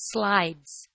slides.